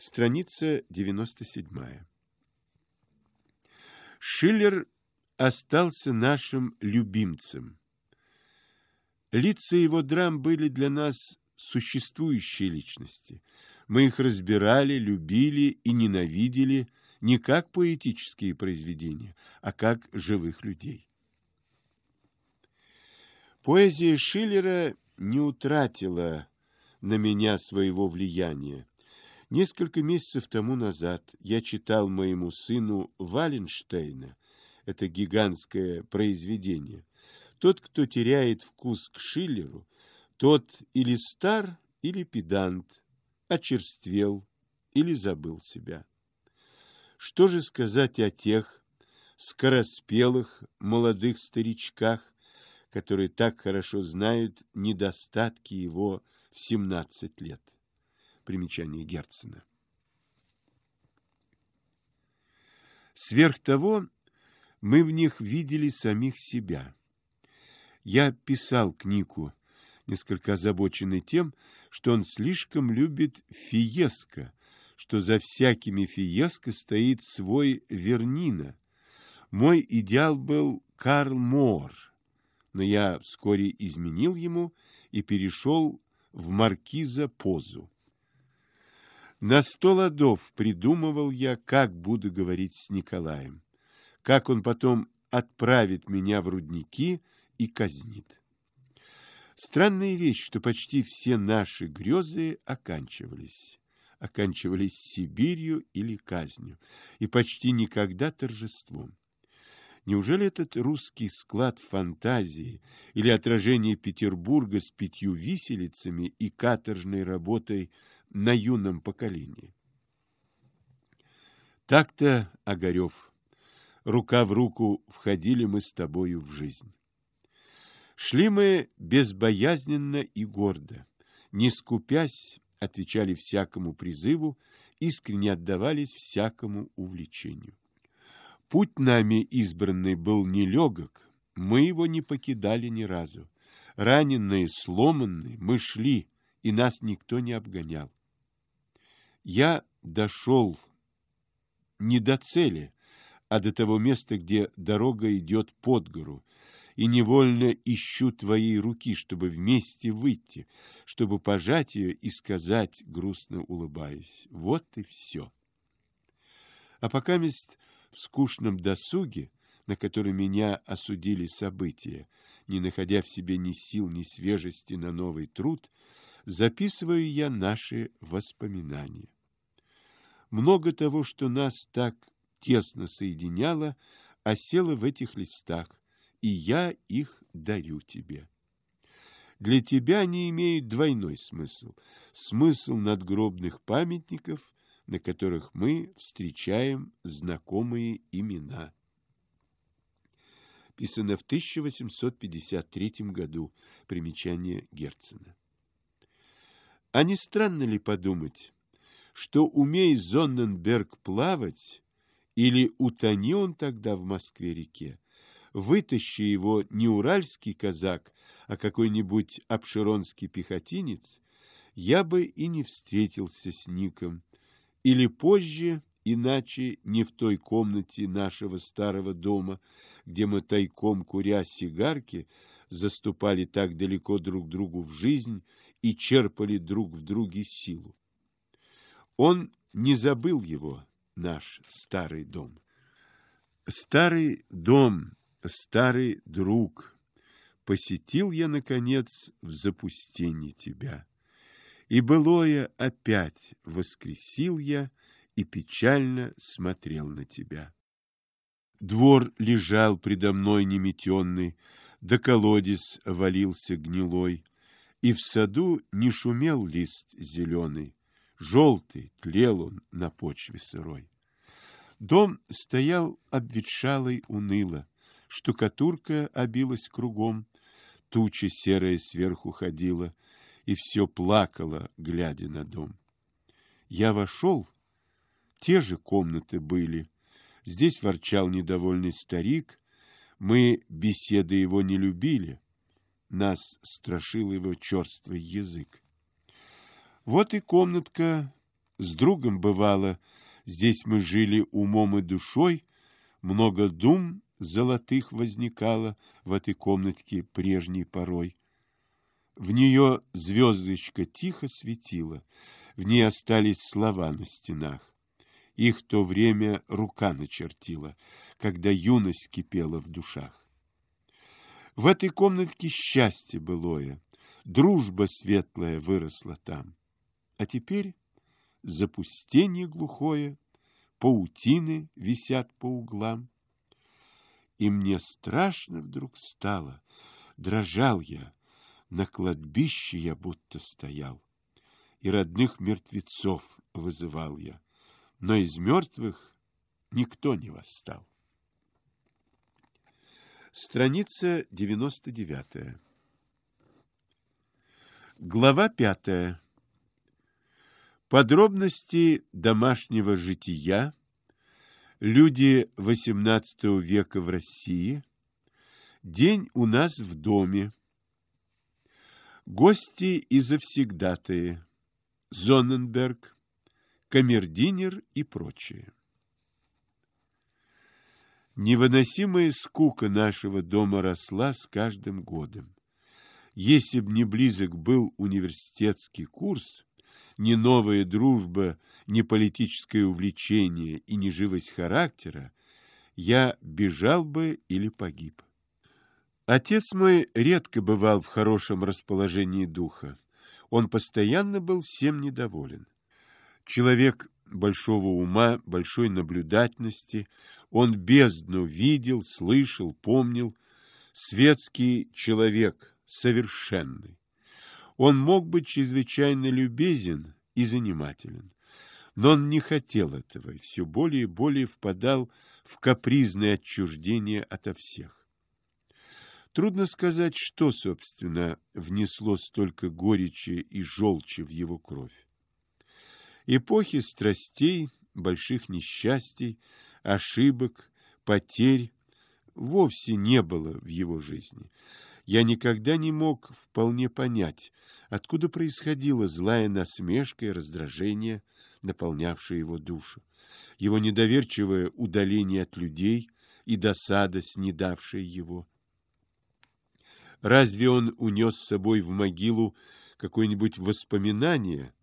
Страница 97. Шиллер остался нашим любимцем. Лица его драм были для нас существующие личности. Мы их разбирали, любили и ненавидели не как поэтические произведения, а как живых людей. Поэзия Шиллера не утратила на меня своего влияния. Несколько месяцев тому назад я читал моему сыну Валенштейна, это гигантское произведение. Тот, кто теряет вкус к Шиллеру, тот или стар, или педант, очерствел или забыл себя. Что же сказать о тех скороспелых молодых старичках, которые так хорошо знают недостатки его в 17 лет? Примечание Герцена. Сверх того, мы в них видели самих себя. Я писал к Нику, несколько озабоченный тем, что он слишком любит фиеско, что за всякими фиеско стоит свой Вернина. Мой идеал был Карл Мор, но я вскоре изменил ему и перешел в маркиза позу. На сто ладов придумывал я, как буду говорить с Николаем, как он потом отправит меня в рудники и казнит. Странная вещь, что почти все наши грезы оканчивались оканчивались Сибирью или казнью, и почти никогда торжеством. Неужели этот русский склад фантазии или отражение Петербурга с пятью виселицами и каторжной работой на юном поколении? Так-то, Огарев, рука в руку входили мы с тобою в жизнь. Шли мы безбоязненно и гордо, не скупясь отвечали всякому призыву, искренне отдавались всякому увлечению. Путь нами избранный был нелегок, мы его не покидали ни разу. Раненные, сломанные, мы шли, и нас никто не обгонял. Я дошел не до цели, а до того места, где дорога идет под гору, и невольно ищу твоей руки, чтобы вместе выйти, чтобы пожать ее и сказать, грустно улыбаясь, вот и все. А пока мест в скучном досуге, на который меня осудили события, не находя в себе ни сил, ни свежести на новый труд, записываю я наши воспоминания. Много того, что нас так тесно соединяло, осело в этих листах, и я их дарю тебе. Для тебя они имеют двойной смысл. Смысл надгробных памятников, на которых мы встречаем знакомые имена. Писано в 1853 году. Примечание Герцена. А не странно ли подумать, что, умей Зонненберг плавать, или утони он тогда в Москве-реке, вытащи его не уральский казак, а какой-нибудь обширонский пехотинец, я бы и не встретился с Ником. Или позже, иначе не в той комнате нашего старого дома, где мы тайком куря сигарки, заступали так далеко друг другу в жизнь и черпали друг в друге силу. Он не забыл его, наш старый дом. Старый дом старый друг, посетил я, наконец, в запустении тебя. И былое опять воскресил я и печально смотрел на тебя. Двор лежал предо мной неметенный, да колодец валился гнилой, и в саду не шумел лист зеленый, желтый тлел он на почве сырой. Дом стоял обветшалый уныло, штукатурка обилась кругом, туча серая сверху ходила, и все плакало, глядя на дом. Я вошел, те же комнаты были. Здесь ворчал недовольный старик, мы беседы его не любили, нас страшил его черствый язык. Вот и комнатка с другом бывало, здесь мы жили умом и душой, много дум золотых возникало в этой комнатке прежней порой. В нее звездочка тихо светила, в ней остались слова на стенах. Их то время рука начертила, когда юность кипела в душах. В этой комнатке счастье былое, дружба светлая выросла там. А теперь запустение глухое, паутины висят по углам. И мне страшно вдруг стало, дрожал я, на кладбище я будто стоял, и родных мертвецов вызывал я, но из мертвых никто не восстал. Страница 99. Глава 5. Подробности домашнего жития, люди XVIII века в России, день у нас в доме, гости и завсегдатые, Зонненберг, камердинер и прочее. Невыносимая скука нашего дома росла с каждым годом. Если б не близок был университетский курс, ни новая дружба, ни политическое увлечение и ни живость характера, я бежал бы или погиб. Отец мой редко бывал в хорошем расположении духа. Он постоянно был всем недоволен. Человек большого ума, большой наблюдательности, он бездну видел, слышал, помнил. Светский человек, совершенный. Он мог быть чрезвычайно любезен и занимателен. Но он не хотел этого и все более и более впадал в капризное отчуждение ото всех. Трудно сказать, что, собственно, внесло столько горечи и желчи в его кровь. Эпохи страстей, больших несчастий, ошибок, потерь вовсе не было в его жизни. Я никогда не мог вполне понять, откуда происходила злая насмешка и раздражение, наполнявшее его душу, его недоверчивое удаление от людей и досада, снедавшая его. Разве он унес с собой в могилу какое-нибудь воспоминание,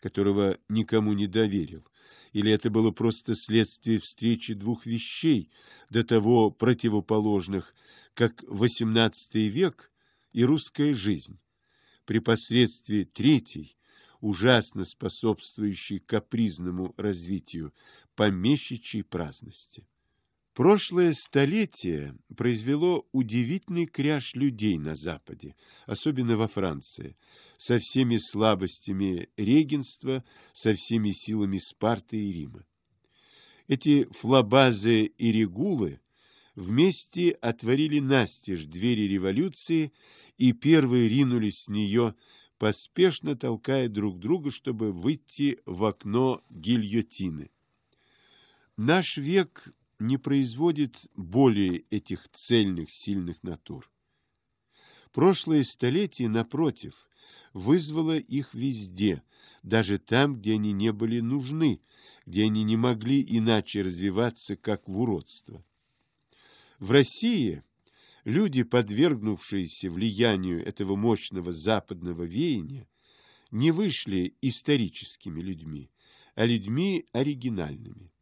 которого никому не доверил? Или это было просто следствие встречи двух вещей, до того противоположных, как XVIII век и русская жизнь, при посредстве третьей, ужасно способствующей капризному развитию помещичьей праздности? Прошлое столетие произвело удивительный кряж людей на Западе, особенно во Франции, со всеми слабостями регенства, со всеми силами Спарты и Рима. Эти флабазы и регулы вместе отворили настежь двери революции, и первые ринулись с нее, поспешно толкая друг друга, чтобы выйти в окно гильотины. Наш век не производит более этих цельных, сильных натур. Прошлое столетие, напротив, вызвало их везде, даже там, где они не были нужны, где они не могли иначе развиваться, как в уродство. В России люди, подвергнувшиеся влиянию этого мощного западного веяния, не вышли историческими людьми, а людьми оригинальными.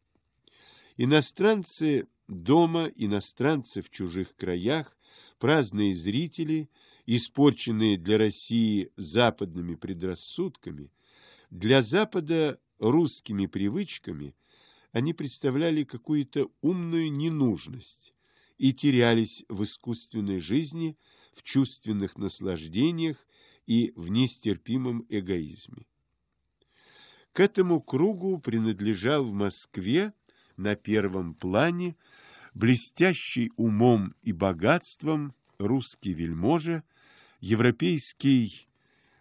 Иностранцы дома, иностранцы в чужих краях, праздные зрители, испорченные для России западными предрассудками, для Запада русскими привычками, они представляли какую-то умную ненужность и терялись в искусственной жизни, в чувственных наслаждениях и в нестерпимом эгоизме. К этому кругу принадлежал в Москве на первом плане блестящий умом и богатством русский вельможа, европейский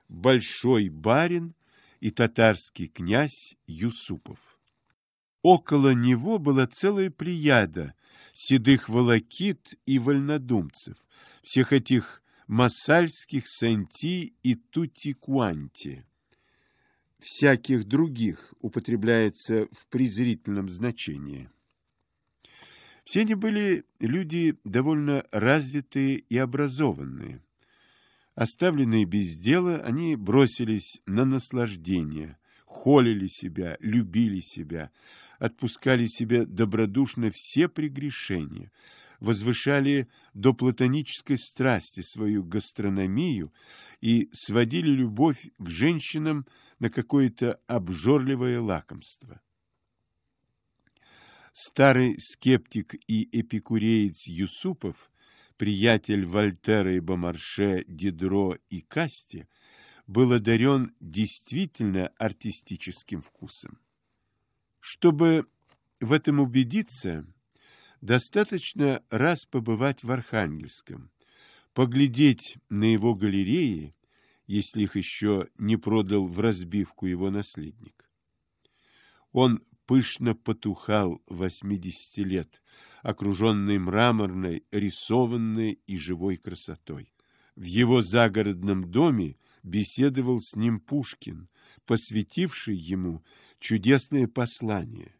большой барин и татарский князь Юсупов. Около него была целая плеяда седых волокит и вольнодумцев, всех этих масальских санти и тутикуанти. Всяких других употребляется в презрительном значении. Все они были люди довольно развитые и образованные. Оставленные без дела, они бросились на наслаждение, холили себя, любили себя, отпускали себе добродушно все прегрешения, возвышали до платонической страсти свою гастрономию и сводили любовь к женщинам на какое-то обжорливое лакомство. Старый скептик и эпикуреец Юсупов приятель Вольтера и Бомарше, Дидро и Касти, был одарен действительно артистическим вкусом. Чтобы в этом убедиться, достаточно раз побывать в Архангельском, поглядеть на его галереи, если их еще не продал в разбивку его наследник. Он пышно потухал восьмидесяти лет, окруженный мраморной, рисованной и живой красотой. В его загородном доме беседовал с ним Пушкин, посвятивший ему чудесное послание,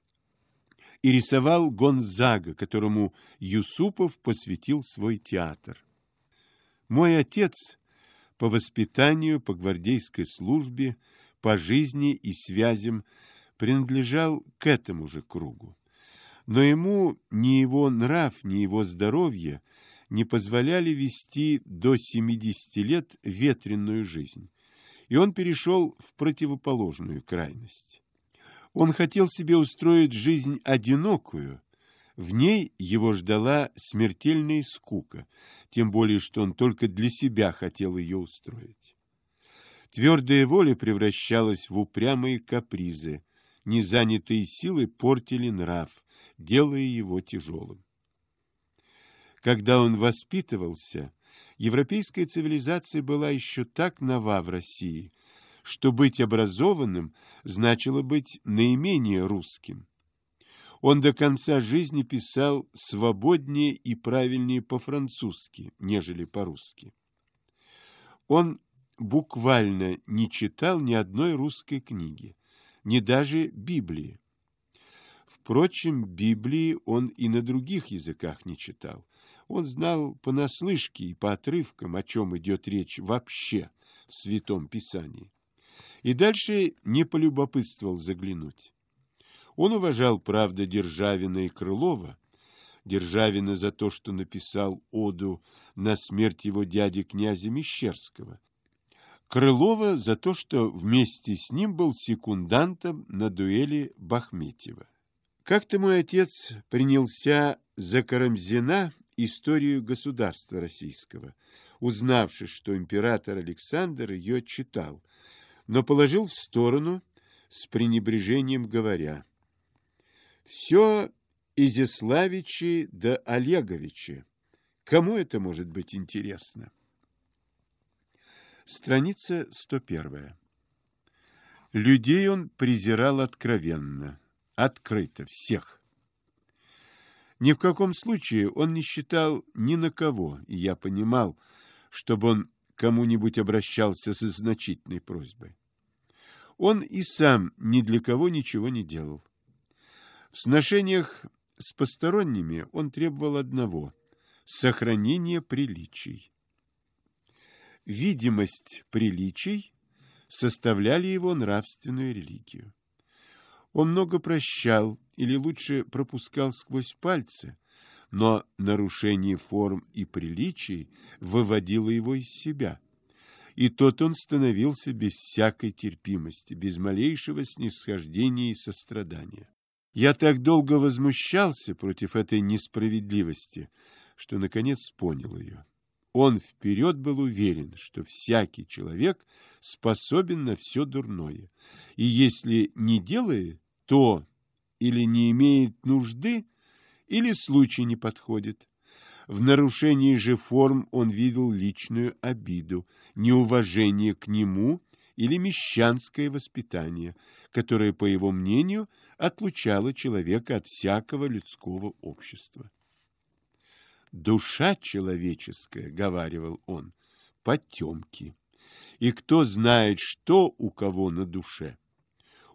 и рисовал Гонзага, которому Юсупов посвятил свой театр. Мой отец по воспитанию, по гвардейской службе, по жизни и связям принадлежал к этому же кругу. Но ему ни его нрав, ни его здоровье не позволяли вести до 70 лет ветренную жизнь, и он перешел в противоположную крайность. Он хотел себе устроить жизнь одинокую, в ней его ждала смертельная скука, тем более, что он только для себя хотел ее устроить. Твердая воля превращалась в упрямые капризы, незанятые силы портили нрав, делая его тяжелым. Когда он воспитывался, европейская цивилизация была еще так нова в России, что быть образованным значило быть наименее русским. Он до конца жизни писал свободнее и правильнее по-французски, нежели по-русски. Он буквально не читал ни одной русской книги ни даже Библии. Впрочем, Библии он и на других языках не читал. Он знал понаслышке и по отрывкам, о чем идет речь вообще в Святом Писании. И дальше не полюбопытствовал заглянуть. Он уважал, правда, Державина и Крылова, Державина за то, что написал оду на смерть его дяди князя Мещерского, Крылова за то, что вместе с ним был секундантом на дуэли Бахметьева. Как-то мой отец принялся за Карамзина историю государства российского, узнавши, что император Александр ее читал, но положил в сторону с пренебрежением говоря «Все Изяславичи да Олеговичи. Кому это может быть интересно?» Страница 101. Людей он презирал откровенно, открыто, всех. Ни в каком случае он не считал ни на кого, и я понимал, чтобы он кому-нибудь обращался со значительной просьбой. Он и сам ни для кого ничего не делал. В сношениях с посторонними он требовал одного – сохранения приличий видимость приличий составляли его нравственную религию. Он много прощал, или лучше пропускал сквозь пальцы, но нарушение форм и приличий выводило его из себя. И тот он становился без всякой терпимости, без малейшего снисхождения и сострадания. Я так долго возмущался против этой несправедливости, что, наконец, понял ее. Он вперед был уверен, что всякий человек способен на все дурное, и если не делает, то или не имеет нужды, или случай не подходит. В нарушении же форм он видел личную обиду, неуважение к нему или мещанское воспитание, которое, по его мнению, отлучало человека от всякого людского общества. Душа человеческая, — говаривал он, — потемки. И кто знает, что у кого на душе.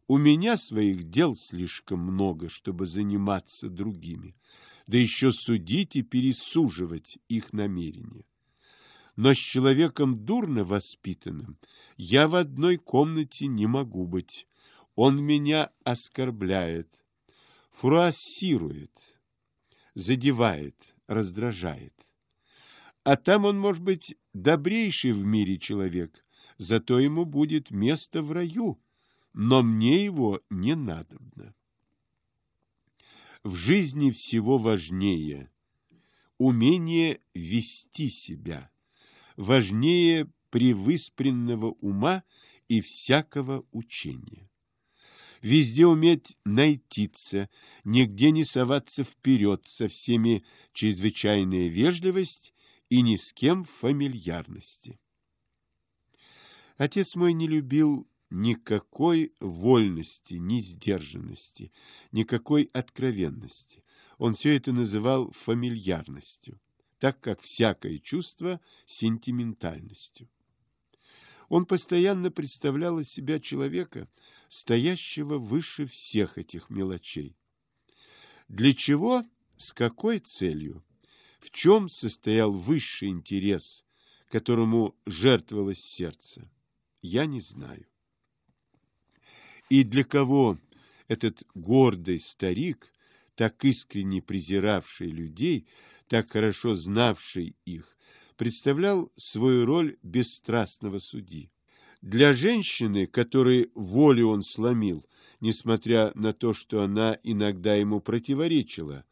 У меня своих дел слишком много, чтобы заниматься другими, да еще судить и пересуживать их намерения. Но с человеком дурно воспитанным я в одной комнате не могу быть. Он меня оскорбляет, фруассирует, задевает, раздражает. А там он, может быть, добрейший в мире человек, зато ему будет место в раю, но мне его не надобно. В жизни всего важнее умение вести себя, важнее превыспренного ума и всякого учения. Везде уметь найтиться, нигде не соваться вперед со всеми чрезвычайная вежливость и ни с кем фамильярности. Отец мой не любил никакой вольности, ни сдержанности, никакой откровенности. Он все это называл фамильярностью, так как всякое чувство сентиментальностью. Он постоянно представлял из себя человека, стоящего выше всех этих мелочей. Для чего, с какой целью, в чем состоял высший интерес, которому жертвовалось сердце, я не знаю. И для кого этот гордый старик, так искренне презиравший людей, так хорошо знавший их, представлял свою роль бесстрастного судьи. Для женщины, которой волю он сломил, несмотря на то, что она иногда ему противоречила,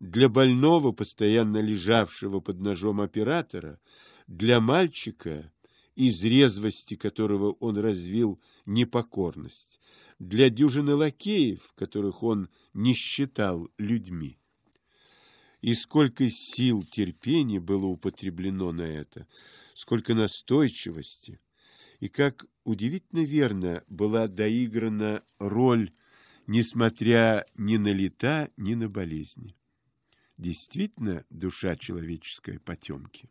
для больного, постоянно лежавшего под ножом оператора, для мальчика, из резвости которого он развил непокорность, для дюжины лакеев, которых он не считал людьми. И сколько сил, терпения было употреблено на это, сколько настойчивости, и как удивительно верно была доиграна роль, несмотря ни на лета, ни на болезни. Действительно, душа человеческая потемки.